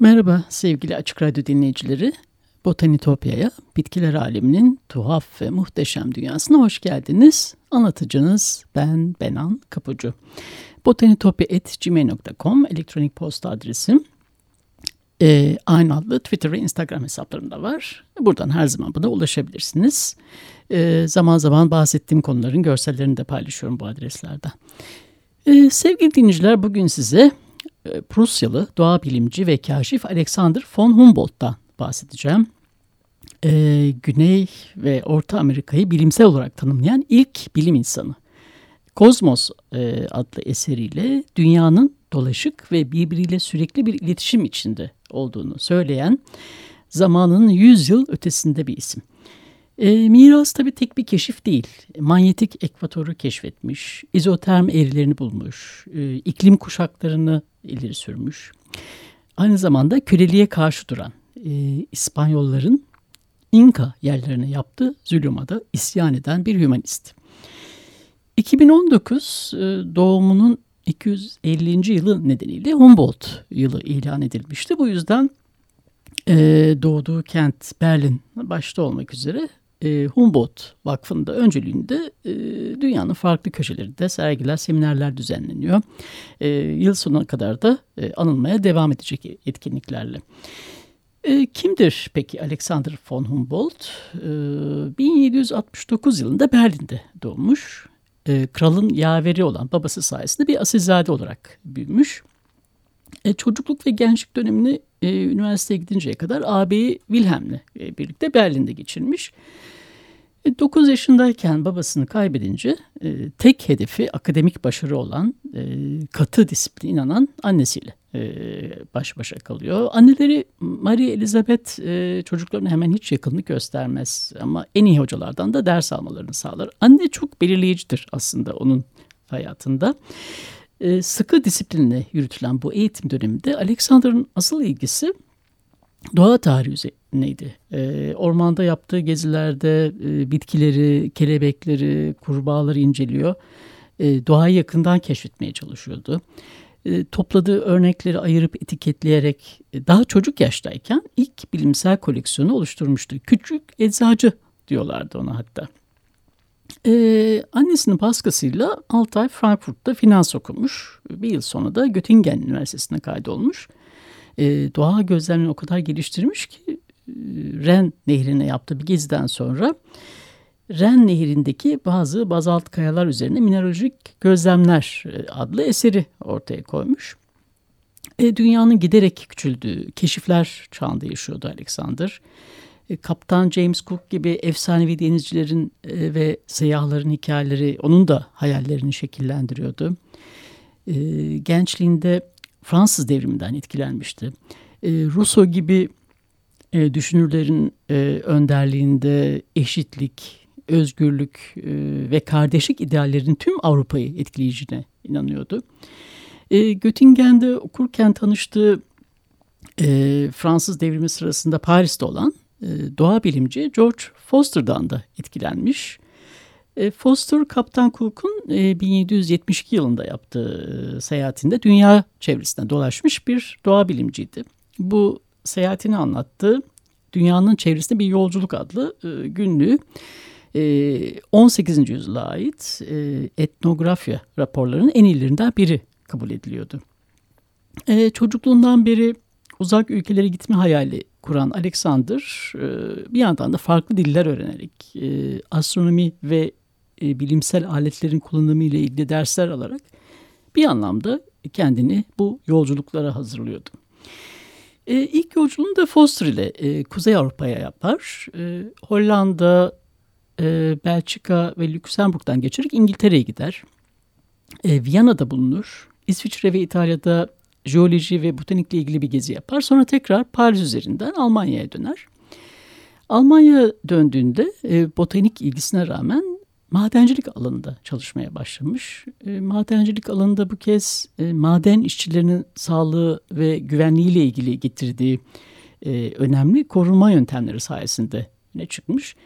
Merhaba sevgili Açık Radyo dinleyicileri. Botanitopya'ya, bitkiler aleminin tuhaf ve muhteşem dünyasına hoş geldiniz. Anlatıcınız ben Benan Kapucu. botanitopya.gmail.com elektronik posta adresim. Ee, aynı adlı Twitter ve Instagram hesaplarım da var. Buradan her zaman bana ulaşabilirsiniz. Ee, zaman zaman bahsettiğim konuların görsellerini de paylaşıyorum bu adreslerden. Ee, sevgili dinleyiciler bugün size Prusyalı doğa bilimci ve kaşif Alexander von Humboldt'tan bahsedeceğim. Ee, Güney ve Orta Amerika'yı bilimsel olarak tanımlayan ilk bilim insanı. Kozmos e, adlı eseriyle dünyanın dolaşık ve birbiriyle sürekli bir iletişim içinde olduğunu söyleyen zamanın 100 yıl ötesinde bir isim. E, miras tabii tek bir keşif değil. Manyetik ekvatoru keşfetmiş, izoterm eğrilerini bulmuş, e, iklim kuşaklarını ileri sürmüş. Aynı zamanda köleliğe karşı duran e, İspanyolların İnka yerlerine yaptığı zulüma da isyan eden bir hümanist. 2019 e, doğumunun 250. yılı nedeniyle Humboldt yılı ilan edilmişti. Bu yüzden e, doğduğu kent Berlin başta olmak üzere e, Humboldt Vakfı'nda önceliğinde e, dünyanın farklı köşelerinde sergiler, seminerler düzenleniyor. E, yıl sonuna kadar da e, anılmaya devam edecek etkinliklerle. E, kimdir peki Alexander von Humboldt? E, 1769 yılında Berlin'de doğmuş. E, kralın yaveri olan babası sayesinde bir asilzade olarak büyümüş. E, çocukluk ve gençlik dönemini e, üniversiteye gidinceye kadar ağabeyi Wilhelm'le e, birlikte Berlin'de geçirmiş. 9 e, yaşındayken babasını kaybedince e, tek hedefi akademik başarı olan e, katı disipline inanan annesiyle e, baş başa kalıyor. Anneleri Marie Elizabeth e, çocuklarına hemen hiç yakınlık göstermez ama en iyi hocalardan da ders almalarını sağlar. Anne çok belirleyicidir aslında onun hayatında. E, sıkı disiplinle yürütülen bu eğitim döneminde Alexander'ın asıl ilgisi doğa tarihi üzerineydi. E, ormanda yaptığı gezilerde e, bitkileri, kelebekleri, kurbağaları inceliyor. E, doğayı yakından keşfetmeye çalışıyordu. E, topladığı örnekleri ayırıp etiketleyerek e, daha çocuk yaştayken ilk bilimsel koleksiyonu oluşturmuştu. Küçük eczacı diyorlardı ona hatta. Ee, annesinin baskısıyla 6 ay Frankfurt'ta finans okumuş. Bir yıl sonra da Göttingen Üniversitesi'ne kaydolmuş. Ee, doğa gözlemini o kadar geliştirmiş ki e, Ren Nehri'ne yaptığı bir geziden sonra Ren Nehri'ndeki bazı bazalt kayalar üzerine mineralojik gözlemler e, adlı eseri ortaya koymuş. E, dünyanın giderek küçüldüğü keşifler çağında yaşıyordu Alexander. E, Kaptan James Cook gibi efsanevi denizcilerin e, ve seyyahların hikayeleri onun da hayallerini şekillendiriyordu. E, gençliğinde Fransız devriminden etkilenmişti. Rousseau gibi düşünürlerin önderliğinde eşitlik, özgürlük ve kardeşlik ideallerinin tüm Avrupa'yı etkileyeceğine inanıyordu. Göttingen'de okurken tanıştığı Fransız devrimi sırasında Paris'te olan doğa bilimci George Foster'dan da etkilenmiş. E, Foster, Kaptan Cook'un 1772 e, yılında yaptığı seyahatinde dünya çevresinde dolaşmış bir doğa bilimciydi. Bu seyahatini anlattığı Dünyanın Çevresinde Bir Yolculuk adlı günlüğü 18. yüzyıla ait etnografya raporlarının en iyilerinden biri kabul ediliyordu. Çocukluğundan beri uzak ülkelere gitme hayali kuran Alexander e, bir yandan da farklı diller öğrenerek e, astronomi ve e, bilimsel aletlerin kullanımı ile ilgili dersler alarak bir anlamda kendini bu yolculuklara hazırlıyordu. İlk yolculuğunu da Foster ile Kuzey Avrupa'ya yapar. Hollanda, Belçika ve Lüksemburg'dan geçerek İngiltere'ye gider. Viyana'da bulunur. İsviçre ve İtalya'da jeoloji ve botanikle ilgili bir gezi yapar. Sonra tekrar Paris üzerinden Almanya'ya döner. Almanya döndüğünde e, botanik ilgisine rağmen madencilik alanında çalışmaya başlamış. E, madencilik alanında bu kez e, maden işçilerinin sağlığı ve güvenliğiyle ilgili getirdiği önemli korunma yöntemleri sayesinde ne çıkmış.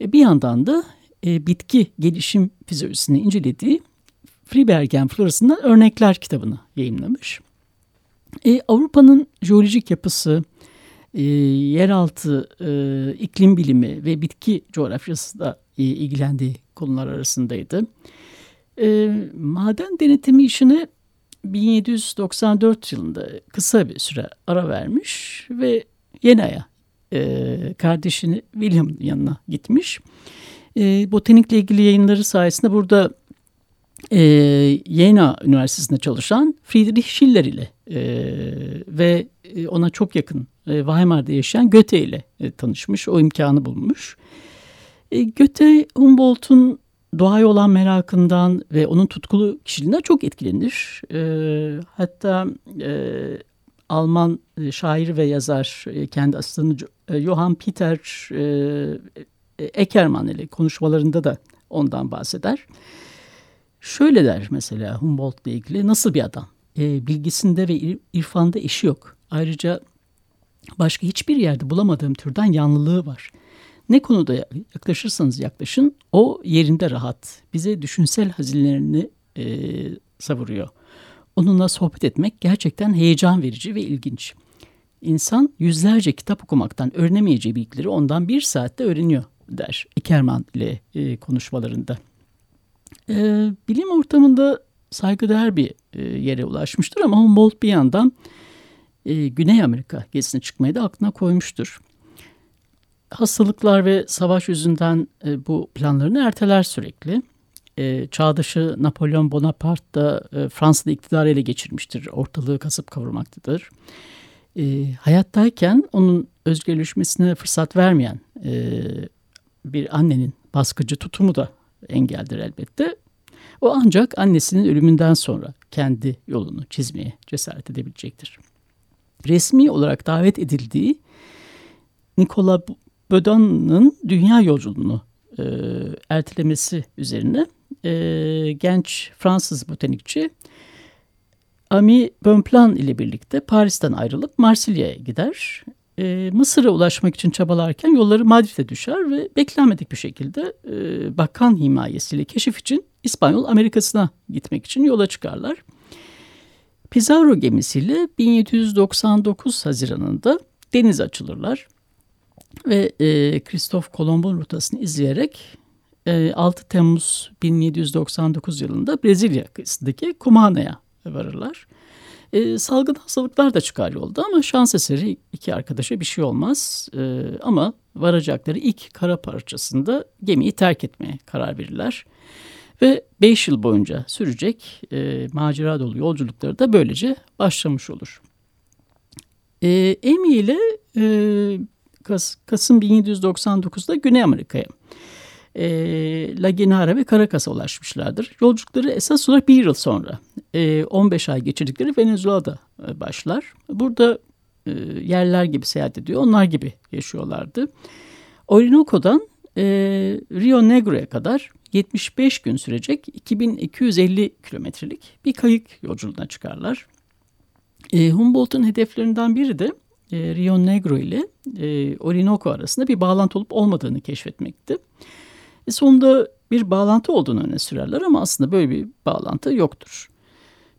Bir yandan da bitki gelişim fizyolojisini incelediği Fribergen Florası'ndan örnekler kitabını yayınlamış. E, Avrupa'nın jeolojik yapısı, e, yeraltı e, iklim bilimi ve bitki coğrafyası da e, ilgilendiği konular arasındaydı. E, maden denetimi işine 1794 yılında kısa bir süre ara vermiş ve Yena'ya e, kardeşini William yanına gitmiş. E, botanikle ilgili yayınları sayesinde burada e, Jena Üniversitesi'nde çalışan Friedrich Schiller ile e, ve ona çok yakın e, Weimar'da yaşayan Goethe ile e, tanışmış. O imkanı bulmuş. E, Goethe Humboldt'un doğaya olan merakından ve onun tutkulu kişiliğinden çok etkilenir. E, hatta e, Alman e, şair ve yazar e, kendi asistanı e, Johann Peter e, e, Eckermann ile konuşmalarında da ondan bahseder. Şöyle der mesela Humboldt ile ilgili nasıl bir adam? E, bilgisinde ve irfanda eşi yok. Ayrıca başka hiçbir yerde bulamadığım türden yanlılığı var. Ne konuda yaklaşırsanız yaklaşın o yerinde rahat. Bize düşünsel hazinelerini e, savuruyor. Onunla sohbet etmek gerçekten heyecan verici ve ilginç. İnsan yüzlerce kitap okumaktan öğrenemeyeceği bilgileri ondan bir saatte öğreniyor der Ekerman ile e, konuşmalarında. E, bilim ortamında saygıdeğer bir e, yere ulaşmıştır ama Humboldt bir yandan e, Güney Amerika gezisine çıkmayı da aklına koymuştur. Hastalıklar ve savaş yüzünden e, bu planlarını erteler sürekli. Çağdaşı Napolyon Bonaparte da Fransa'da iktidarı ele geçirmiştir. Ortalığı kasıp kavurmaktadır. Hayattayken onun özgürleşmesine fırsat vermeyen bir annenin baskıcı tutumu da engeldir elbette. O ancak annesinin ölümünden sonra kendi yolunu çizmeye cesaret edebilecektir. Resmi olarak davet edildiği Nikola Bödan'ın dünya yolculuğunu e, ertelemesi üzerine e, genç Fransız botanikçi Ami Bonplan ile birlikte Paris'ten ayrılıp Marsilya'ya gider. E, Mısır'a ulaşmak için çabalarken yolları Madrid'e düşer ve beklenmedik bir şekilde e, bakan himayesiyle keşif için İspanyol Amerika'sına gitmek için yola çıkarlar. Pizarro gemisiyle 1799 Haziran'ında denize açılırlar ve e, Kristof Kolomb'un rotasını izleyerek e, 6 Temmuz 1799 yılında Brezilya kıyısındaki Cumana'ya varırlar. E, salgın hastalıklar da çıkar yolda ama şans eseri iki arkadaşa bir şey olmaz. E, ama varacakları ilk kara parçasında gemiyi terk etmeye karar verirler. Ve 5 yıl boyunca sürecek e, macera dolu yolculukları da böylece başlamış olur. E, Amy ile e, Kas, Kasım 1799'da Güney Amerika'ya e, La Guinara ve Caracas'a ulaşmışlardır. Yolculukları esas olarak bir yıl sonra e, 15 ay geçirdikleri Venezuela'da e, başlar. Burada e, yerler gibi seyahat ediyor. Onlar gibi yaşıyorlardı. Orinoco'dan e, Rio Negro'ya kadar 75 gün sürecek 2250 kilometrelik bir kayık yolculuğuna çıkarlar. E, Humboldt'un hedeflerinden biri de e, Rio Negro ile e, Orinoco arasında bir bağlantı olup olmadığını keşfetmekti. E, sonunda bir bağlantı olduğunu öne sürerler ama aslında böyle bir bağlantı yoktur.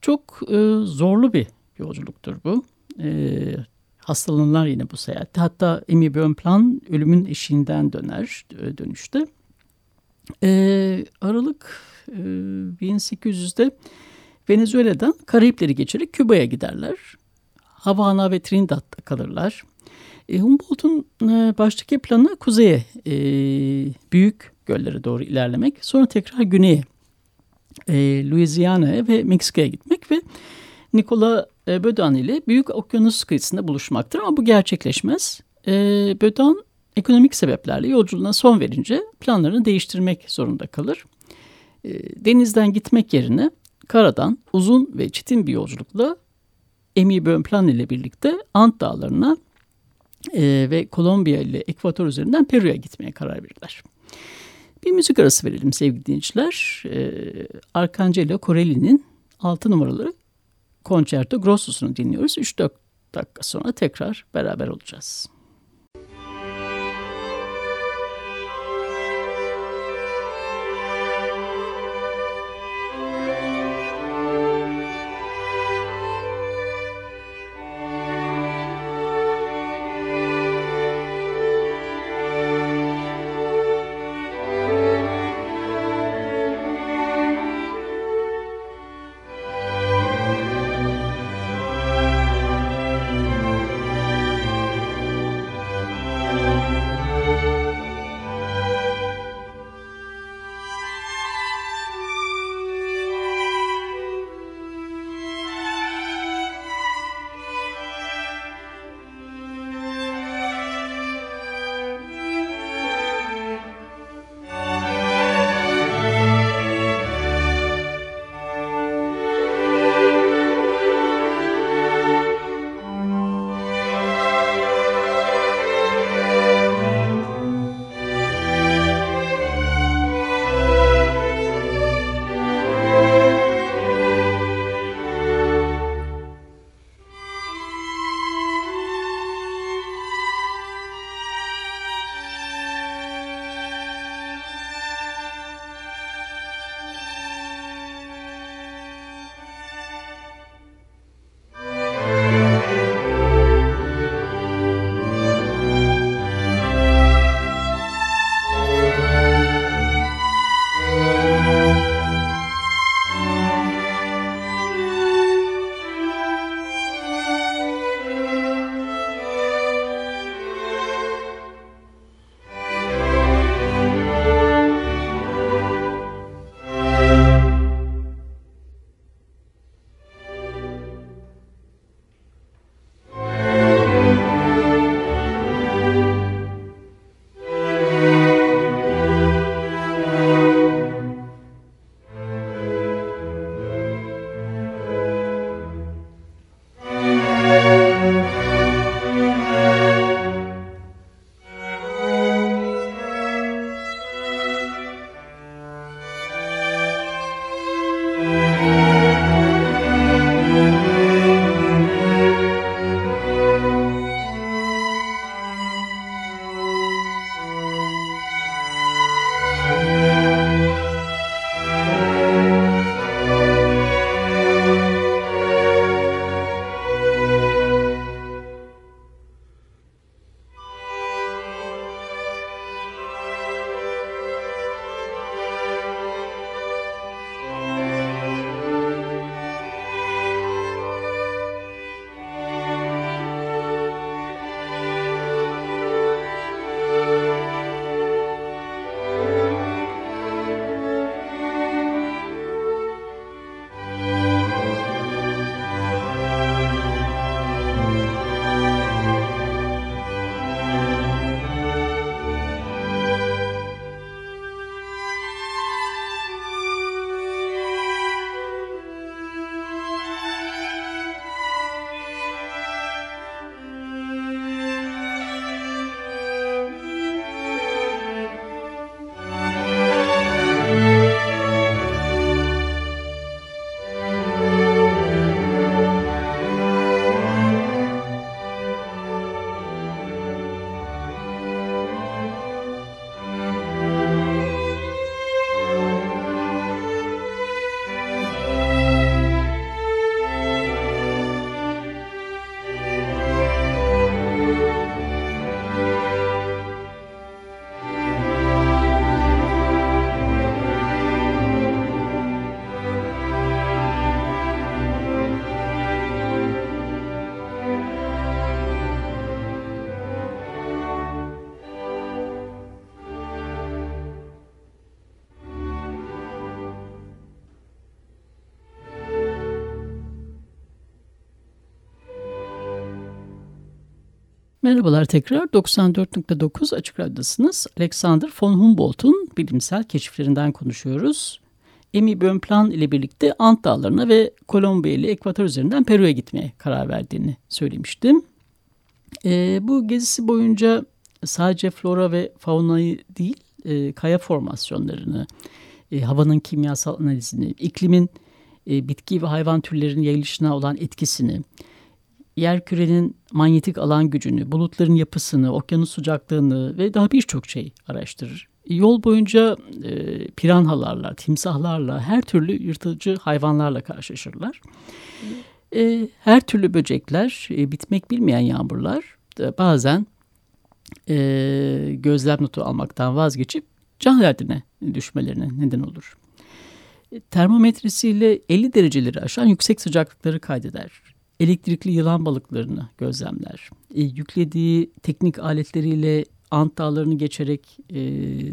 Çok e, zorlu bir yolculuktur bu. E, hastalanırlar yine bu seyahatte. Hatta Amy Bonpland ölümün eşiğinden döner e, dönüşte. E, Aralık e, 1800'de Venezuela'dan Karayipleri geçerek Küba'ya giderler. Havana ve Trinidad'da kalırlar. E, Humboldt'un e, baştaki planı kuzeye, e, büyük göllere doğru ilerlemek. Sonra tekrar güneye, e, Louisiana'ya ve Meksika'ya gitmek ve Nikola e, Bödan ile Büyük Okyanus kıyısında buluşmaktır. Ama bu gerçekleşmez. E, Bödan ekonomik sebeplerle yolculuğuna son verince planlarını değiştirmek zorunda kalır. E, denizden gitmek yerine karadan uzun ve çetin bir yolculukla Emi Bonpland ile birlikte Ant Dağları'na e, ve Kolombiya ile Ekvator üzerinden Peru'ya gitmeye karar verirler. Bir müzik arası verelim sevgili dinleyiciler. E, Arcangelo Corelli'nin 6 numaralı Concerto Grosso'sunu dinliyoruz. 3-4 dakika sonra tekrar beraber olacağız. Merhabalar tekrar 94.9 Açık Radyo'dasınız. Alexander von Humboldt'un bilimsel keşiflerinden konuşuyoruz. Emi Bönplan ile birlikte Ant Dağları'na ve Kolombiya ile Ekvator üzerinden Peru'ya gitmeye karar verdiğini söylemiştim. E, bu gezisi boyunca sadece flora ve faunayı değil, e, kaya formasyonlarını, e, havanın kimyasal analizini, iklimin e, bitki ve hayvan türlerinin yayılışına olan etkisini, yer kürenin manyetik alan gücünü, bulutların yapısını, okyanus sıcaklığını ve daha birçok şey araştırır. Yol boyunca e, piranhalarla, timsahlarla, her türlü yırtıcı hayvanlarla karşılaşırlar. E, her türlü böcekler, e, bitmek bilmeyen yağmurlar e, bazen e, gözlem notu almaktan vazgeçip can derdine düşmelerine neden olur. E, termometresiyle 50 dereceleri aşan yüksek sıcaklıkları kaydeder. Elektrikli yılan balıklarını gözlemler. E, yüklediği teknik aletleriyle Ant dağlarını geçerek e,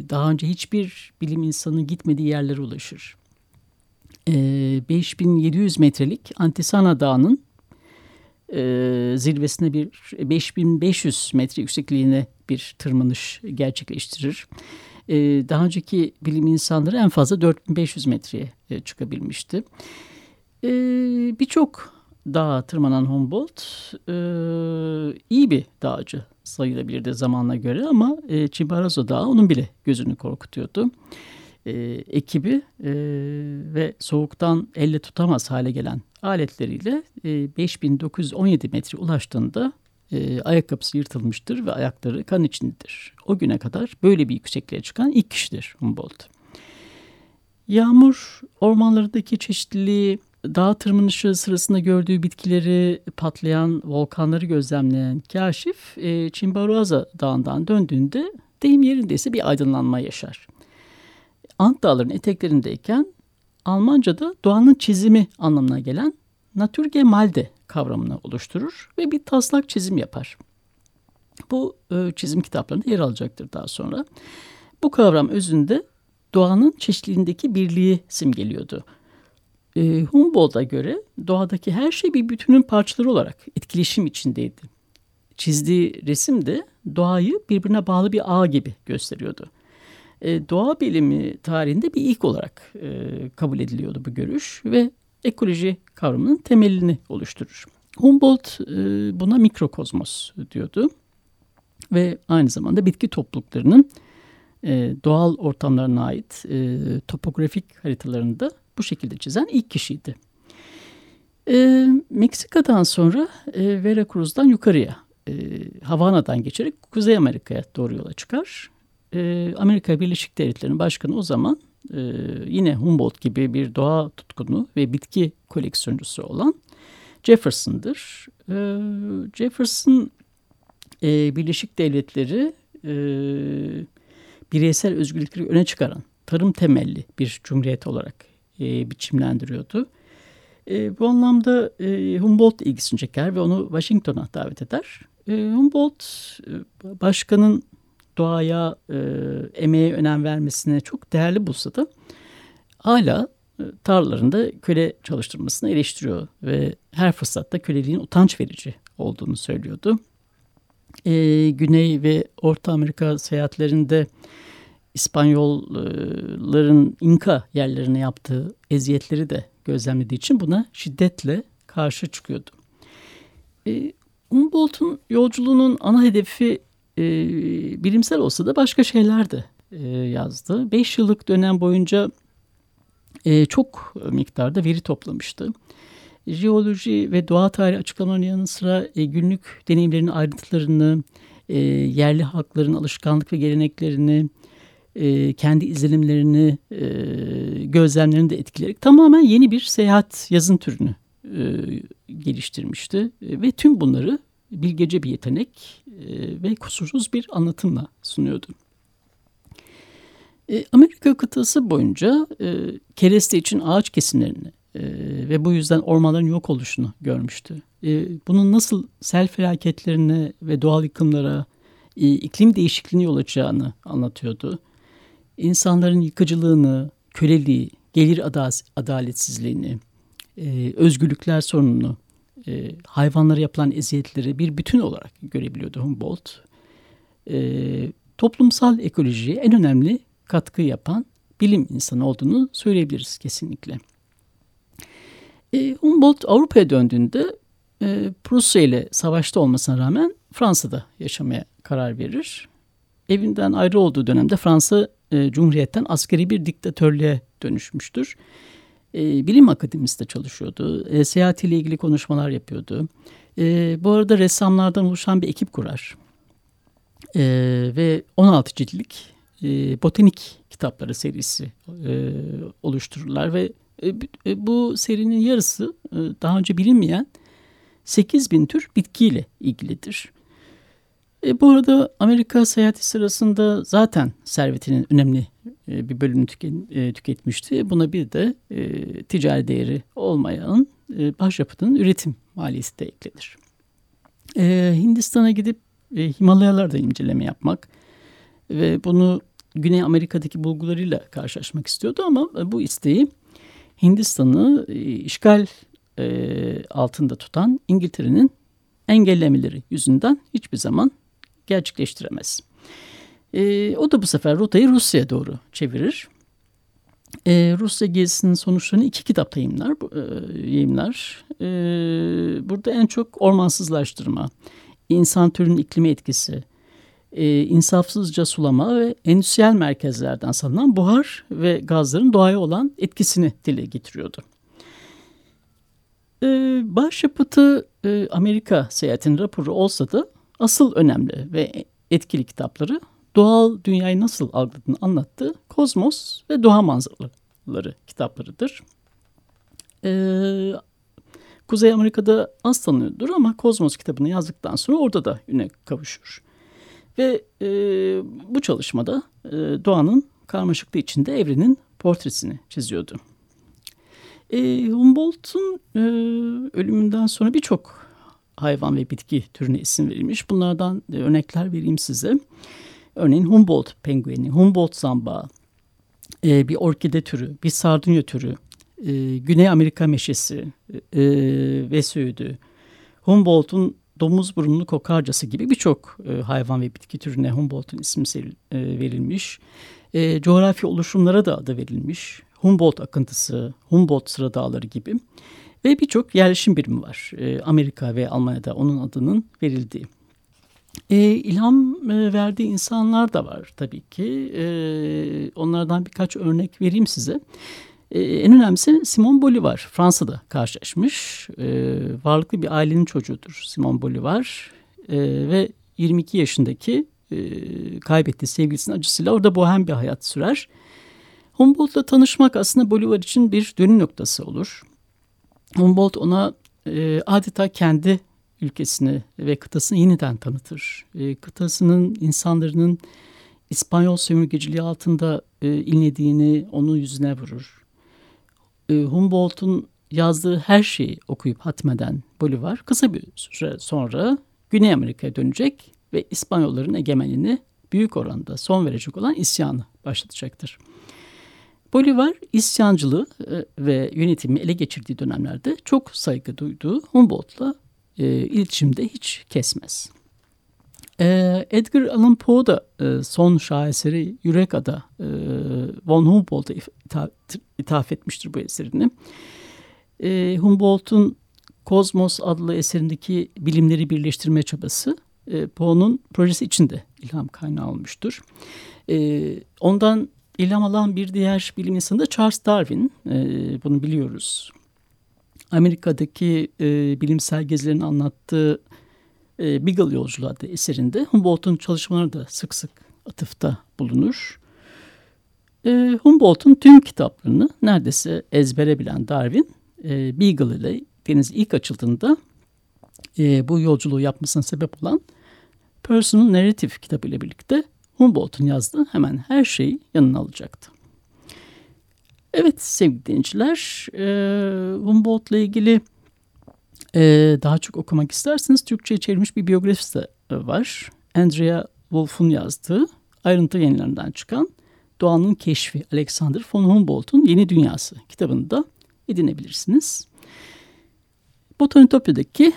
daha önce hiçbir bilim insanı gitmediği yerlere ulaşır. E, 5700 metrelik Antisana Dağı'nın e, zirvesine bir 5500 metre yüksekliğine bir tırmanış gerçekleştirir. E, daha önceki bilim insanları en fazla 4500 metreye e, çıkabilmişti. E, Birçok dağa tırmanan Humboldt e, iyi bir dağcı sayılabilirdi zamanla göre ama e, Chimborazo Dağı onun bile gözünü korkutuyordu. E, ekibi e, ve soğuktan elle tutamaz hale gelen aletleriyle e, 5917 metre ulaştığında e, ayakkabısı yırtılmıştır ve ayakları kan içindedir. O güne kadar böyle bir yüksekliğe çıkan ilk kişidir Humboldt. Yağmur ormanlarındaki çeşitliliği, dağ tırmanışı sırasında gördüğü bitkileri, patlayan volkanları gözlemleyen kaşif e, Chimborazo Dağı'ndan döndüğünde deyim yerindeyse bir aydınlanma yaşar. Ant Dağları'nın eteklerindeyken Almanca'da doğanın çizimi anlamına gelen Naturgemalde kavramını oluşturur ve bir taslak çizim yapar. Bu e, çizim kitaplarında yer alacaktır daha sonra. Bu kavram özünde doğanın çeşitliliğindeki birliği simgeliyordu. E, Humboldt'a göre doğadaki her şey bir bütünün parçaları olarak etkileşim içindeydi. Çizdiği resim de doğayı birbirine bağlı bir ağ gibi gösteriyordu. E, doğa bilimi tarihinde bir ilk olarak e, kabul ediliyordu bu görüş ve ekoloji kavramının temelini oluşturur. Humboldt e, buna mikrokozmos diyordu ve aynı zamanda bitki topluluklarının e, doğal ortamlarına ait e, topografik haritalarını da bu şekilde çizen ilk kişiydi. E, Meksika'dan sonra e, Veracruz'dan yukarıya, e, Havana'dan geçerek Kuzey Amerika'ya doğru yola çıkar. E, Amerika Birleşik Devletleri'nin başkanı o zaman e, yine Humboldt gibi bir doğa tutkunu ve bitki koleksiyoncusu olan Jefferson'dır. E, Jefferson e, Birleşik Devletleri e, bireysel özgürlükleri öne çıkaran tarım temelli bir cumhuriyet olarak e, biçimlendiriyordu. E, bu anlamda e, Humboldt ilgisini çeker ve onu Washington'a davet eder. E, Humboldt e, başkanın doğaya, e, emeğe önem vermesine çok değerli bulsa da hala e, tarlalarında köle çalıştırmasını eleştiriyor ve her fırsatta köleliğin utanç verici olduğunu söylüyordu. E, Güney ve Orta Amerika seyahatlerinde İspanyolların İnka yerlerine yaptığı eziyetleri de gözlemlediği için buna şiddetle karşı çıkıyordu. E, Humboldt'un yolculuğunun ana hedefi e, bilimsel olsa da başka şeyler de e, yazdı. Beş yıllık dönem boyunca e, çok miktarda veri toplamıştı. Jeoloji ve doğa tarihi açıklamalarının yanı sıra e, günlük deneyimlerin ayrıntılarını, e, yerli halkların alışkanlık ve geleneklerini, e, kendi izlenimlerini, e, gözlemlerini de etkileyerek tamamen yeni bir seyahat yazın türünü e, geliştirmişti. E, ve tüm bunları bilgece bir yetenek e, ve kusursuz bir anlatımla sunuyordu. E, Amerika kıtası boyunca e, kereste için ağaç kesimlerini e, ve bu yüzden ormanların yok oluşunu görmüştü. E, bunun nasıl sel felaketlerine ve doğal yıkımlara, e, iklim değişikliğine yol açacağını anlatıyordu. İnsanların yıkıcılığını, köleliği, gelir adaletsizliğini, e, özgürlükler sorununu e, hayvanlara yapılan eziyetleri bir bütün olarak görebiliyordu Humboldt. E, toplumsal ekolojiye en önemli katkı yapan bilim insanı olduğunu söyleyebiliriz kesinlikle. Humboldt Avrupa'ya döndüğünde Prusya ile savaşta olmasına rağmen Fransa'da yaşamaya karar verir. Evinden ayrı olduğu dönemde Fransa e, Cumhuriyet'ten askeri bir diktatörlüğe dönüşmüştür. E, bilim akademisinde çalışıyordu. E, seyahatiyle ilgili konuşmalar yapıyordu. E, bu arada ressamlardan oluşan bir ekip kurar. E, ve 16 ciltlik e, botanik kitapları serisi e, oluştururlar ve e, e, bu serinin yarısı e, daha önce bilinmeyen 8 bin tür bitkiyle ilgilidir. E, bu arada Amerika seyahati sırasında zaten servetinin önemli e, bir bölümünü tüket, e, tüketmişti. Buna bir de e, ticari değeri olmayan e, başyapıtın üretim maliyeti de eklenir. E, Hindistan'a gidip e, Himalayalarda inceleme yapmak ve bunu Güney Amerika'daki bulgularıyla karşılaşmak istiyordu ama e, bu isteği Hindistan'ı e, işgal e, altında tutan İngiltere'nin engellemeleri yüzünden hiçbir zaman gerçekleştiremez. E, o da bu sefer rotayı Rusya'ya doğru çevirir. E, Rusya gezisinin sonuçlarını iki kitapta yayınlar. E, yayınlar. E, burada en çok ormansızlaştırma, insan türünün iklime etkisi, e, insafsızca sulama ve endüstriyel merkezlerden salınan buhar ve gazların doğaya olan etkisini dile getiriyordu. E, başyapıtı e, Amerika seyahatinin raporu olsa da asıl önemli ve etkili kitapları doğal dünyayı nasıl algıladığını anlattığı Kozmos ve Doğa Manzaraları kitaplarıdır. Ee, Kuzey Amerika'da az tanınıyordur ama Kozmos kitabını yazdıktan sonra orada da üne kavuşur. Ve e, bu çalışmada e, doğanın karmaşıklığı içinde evrenin portresini çiziyordu. E, Humboldt'un e, ölümünden sonra birçok hayvan ve bitki türüne isim verilmiş. Bunlardan e, örnekler vereyim size. Örneğin Humboldt pengueni, Humboldt zambağı, e, bir orkide türü, bir sardunya türü, e, Güney Amerika meşesi ve söğüdü, Humboldt'un domuz burunlu kokarcası gibi birçok hayvan ve bitki türüne Humboldt'un ismi verilmiş. Coğrafi oluşumlara da adı verilmiş. Humboldt akıntısı, Humboldt sıra dağları gibi. Ve birçok yerleşim birimi var. E, Amerika ve Almanya'da onun adının verildiği. E, ilham e, verdiği insanlar da var tabii ki. E, onlardan birkaç örnek vereyim size. E, en önemlisi Simon Bolivar. Fransa'da karşılaşmış. E, varlıklı bir ailenin çocuğudur Simon Bolivar. E, ve 22 yaşındaki e, kaybettiği sevgilisinin acısıyla orada bohem bir hayat sürer. Humboldt'la tanışmak aslında Bolivar için bir dönüm noktası olur. Humboldt ona e, adeta kendi ülkesini ve kıtasını yeniden tanıtır. E, kıtasının insanların İspanyol sömürgeciliği altında e, inlediğini onun yüzüne vurur. E, Humboldt'un yazdığı her şeyi okuyup hatmeden Bolivar kısa bir süre sonra Güney Amerika'ya dönecek ve İspanyolların egemenliğini büyük oranda son verecek olan isyanı başlatacaktır. Bolivar isyancılığı e, ve yönetimi ele geçirdiği dönemlerde çok saygı duyduğu Humboldt'la e, iletişimde hiç kesmez. E, Edgar Allan Poe da e, son şaheseri Yürek Ada e, Von Humboldt'a ithaf, ithaf etmiştir bu eserini. E, Humboldt'un Kozmos adlı eserindeki bilimleri birleştirme çabası e, Poe'nun projesi içinde ilham kaynağı olmuştur. E, ondan ilham alan bir diğer bilim insanı da Charles Darwin. E, bunu biliyoruz. Amerika'daki e, bilimsel gezilerini anlattığı e, Beagle Yolculuğu adlı eserinde Humboldt'un çalışmaları da sık sık atıfta bulunur. E, Humboldt'un tüm kitaplarını neredeyse ezbere bilen Darwin, e, Beagle ile deniz ilk açıldığında e, bu yolculuğu yapmasına sebep olan Personal Narrative kitabı ile birlikte Humboldt'un yazdığı hemen her şeyi yanına alacaktı. Evet sevgili dinleyiciler, e, Humboldt'la ilgili e, daha çok okumak isterseniz Türkçe'ye çevrilmiş bir biyografisi de var. Andrea Wolff'un yazdığı ayrıntı yayınlarından çıkan Doğanın Keşfi Alexander von Humboldt'un Yeni Dünyası kitabını da edinebilirsiniz. Botanitopya'daki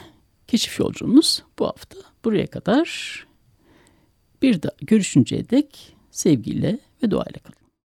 keşif yolculuğumuz bu hafta buraya kadar. Bir de görüşünceye dek sevgiyle ve duayla kalın.